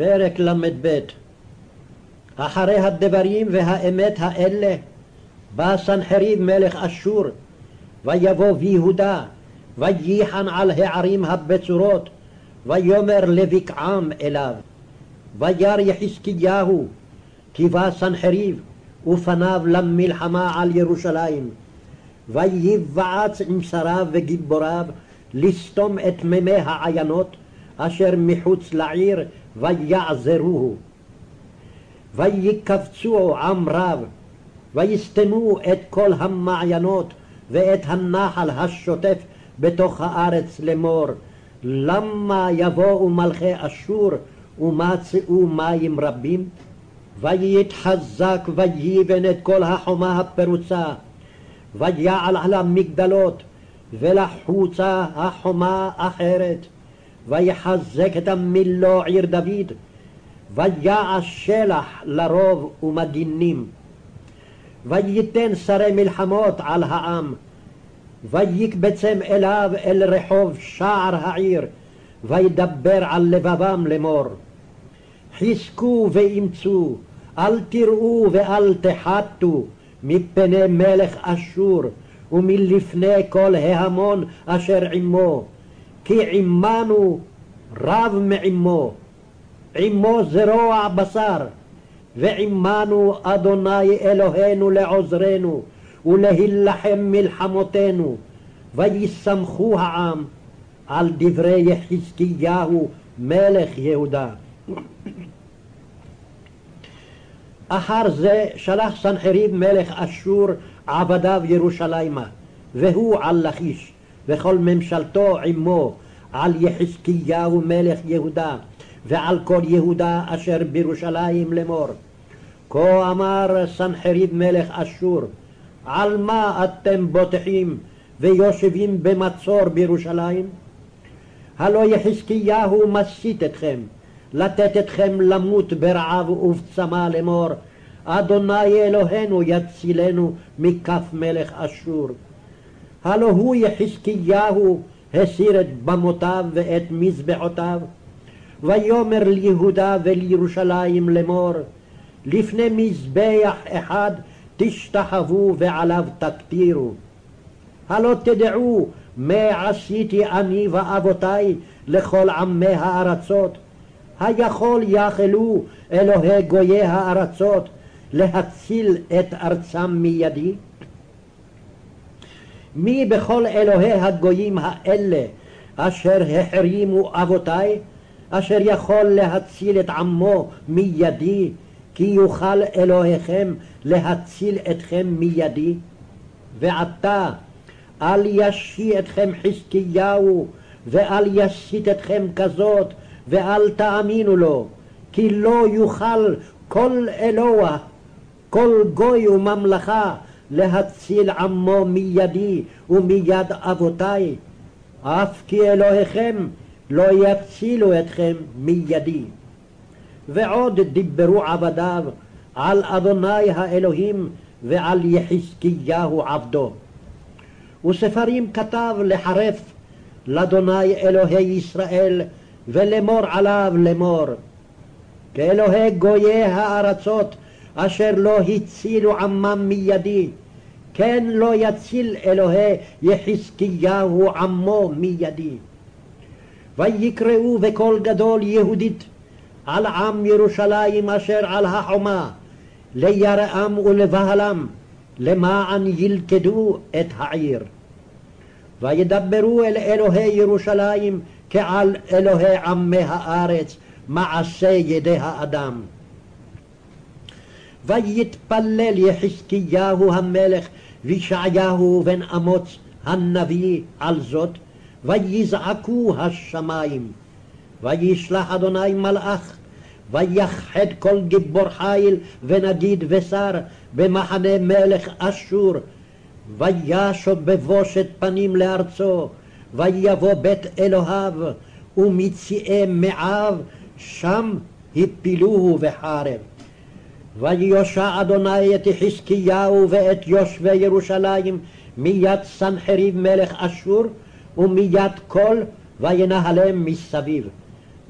פרק ל"ב. אחרי הדברים והאמת האלה בא סנחריב מלך אשור ויבוא ביהודה וייחן על הערים הבצורות ויאמר לבקעם אליו וירא יחזקיהו כי בא סנחריב ופניו למלחמה על ירושלים וייוועץ עם שריו וגיבוריו לסתום את מימי העיינות אשר מחוץ לעיר ויעזרוהו. ויקבצו עם רב, ויסתמו את כל המעיינות ואת הנחל השוטף בתוך הארץ לאמור, למה יבואו מלכי אשור ומצאו מים רבים? ויתחזק ויבן את כל החומה הפרוצה, ויעל על המגדלות, ולחוצה החומה אחרת. ויחזק את המילו עיר דוד, ויעש שלח לרוב ומגינים. וייתן שרי מלחמות על העם, ויקבצם אליו אל רחוב שער העיר, וידבר על לבבם לאמור. חזקו ואימצו, אל תראו ואל תחתו, מפני מלך אשור, ומלפני כל ההמון אשר עמו. כי עמנו רב מעמו, עמו זרוע בשר, ועמנו אדוני אלוהינו לעוזרנו, ולהילחם מלחמותינו, ויסמכו העם על דברי יחזקיהו מלך יהודה. אחר זה שלח סנחריב מלך אשור עבדיו ירושלימה, והוא על לכיש, וכל ממשלתו עמו, על יחזקיהו מלך יהודה, ועל כל יהודה אשר בירושלים לאמור. כה אמר סנחריב מלך אשור, על מה אתם בוטחים ויושבים במצור בירושלים? הלא יחזקיהו מסית אתכם, לתת אתכם למות ברעב ובצמא לאמור, אדוני אלוהינו יצילנו מכף מלך אשור. הלא הוא יחזקיהו הסיר את במותיו ואת מזבחותיו, ויאמר ליהודה ולירושלים לאמור, לפני מזבח אחד תשתחוו ועליו תקטירו. הלא תדעו מה עשיתי אני ואבותי לכל עמי הארצות, היכול יכלו אלוהי גויי הארצות להציל את ארצם מידי? מי בכל אלוהי הגויים האלה אשר החרימו אבותי, אשר יכול להציל את עמו מידי, כי יוכל אלוהיכם להציל אתכם מידי? ועתה אל ישי אתכם חזקיהו, ואל יסית אתכם כזאת, ואל תאמינו לו, כי לא יוכל כל אלוה, כל גוי וממלכה, להציל עמו מידי ומיד אבותי, אף כי אלוהיכם לא יצילו אתכם מידי. ועוד דיברו עבדיו על אדוני האלוהים ועל יחזקיהו עבדו. וספרים כתב לחרף לאדוני אלוהי ישראל ולאמור עליו לאמור כאלוהי גויי הארצות אשר לא הצילו עמם מידי כן לא יציל אלוהי יחזקיהו עמו מידי. ויקראו בקול גדול יהודית על עם ירושלים אשר על החומה, ליראם ולבהלם, למען ילכדו את העיר. וידברו אל אלוהי ירושלים כעל אלוהי עמי הארץ, מעשה ידי האדם. ויתפלל יחזקיהו המלך וישעיהו בן אמוץ הנביא על זאת, ויזעקו השמיים. וישלח אדוני מלאך, ויחד כל גיבור חיל ונגיד ושר במחנה מלך אשור, וישוב בבושת פנים לארצו, ויבוא בית אלוהיו, ומציעי מעיו, שם הפילוהו בחרב. ויושע אדוני את חזקיהו ואת יושבי ירושלים מיד סנחריב מלך אשור ומיד כל וינהלם מסביב.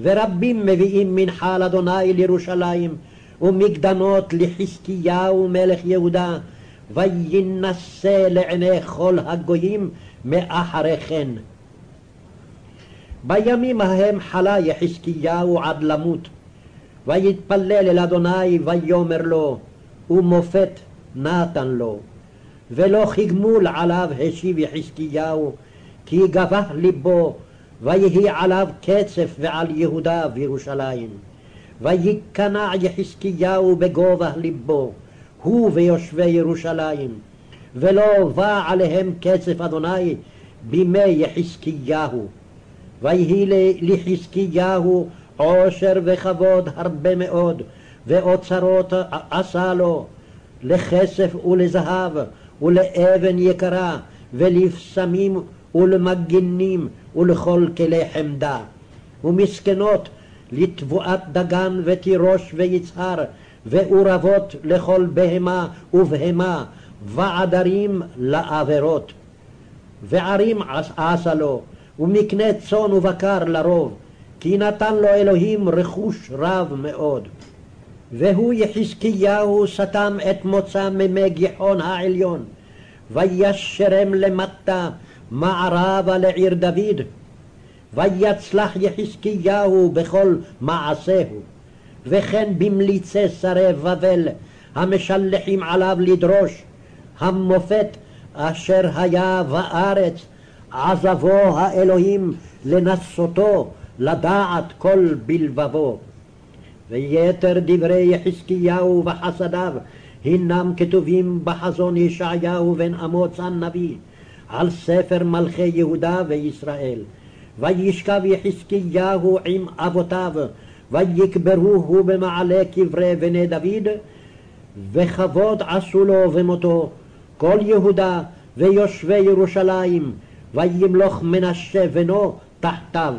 ורבים מביאים מנחה לאדוני לירושלים, ומקדמות לחזקיהו מלך יהודה, ויינשא לעיני כל הגויים מאחרי כן. בימים ההם חלה יחזקיהו עד למות, ויתפלל אל אדוני ויאמר לו, ומופת נתן לו. ולא כגמול עליו השיב יחזקיהו, כי גבה ליבו, ויהי עליו קצף ועל יהודה וירושלים. וייכנע יחזקיהו בגובה ליבו, הוא ויושבי ירושלים, ולא בא עליהם קצף אדוני בימי יחזקיהו. ויהי לחזקיהו עושר וכבוד הרבה מאוד, ואוצרות עשה לו, לכסף ולזהב, ולאבן יקרה, ולבשמים ולמגינים, ולכל כלי חמדה. ומסכנות לתבואת דגן ותירוש ויצהר, ועורבות לכל בהמה ובהמה, ועדרים לעבירות. וערים עשה לו, ומקנה צאן ובקר לרוב, כי נתן לו אלוהים רכוש רב מאוד. והוא יחזקיהו סתם את מוצא ממי גיחון העליון, וישרם למטה מערבה לעיר דוד, ויצלח יחזקיהו בכל מעשהו, וכן במליצי שרי בבל המשלחים עליו לדרוש, המופת אשר היה בארץ, עזבו האלוהים לנסותו, לדעת כל בלבבו. ויתר דברי יחזקיהו וחסדיו הנם כתובים בחזון ישעיהו בן אמוץ הנביא על ספר מלכי יהודה וישראל. וישכב יחזקיהו עם אבותיו, ויקברוהו במעלה קברי בני דוד, וכבוד עשו לו במותו כל יהודה ויושבי ירושלים, וימלוך מנשה בנו תחתיו.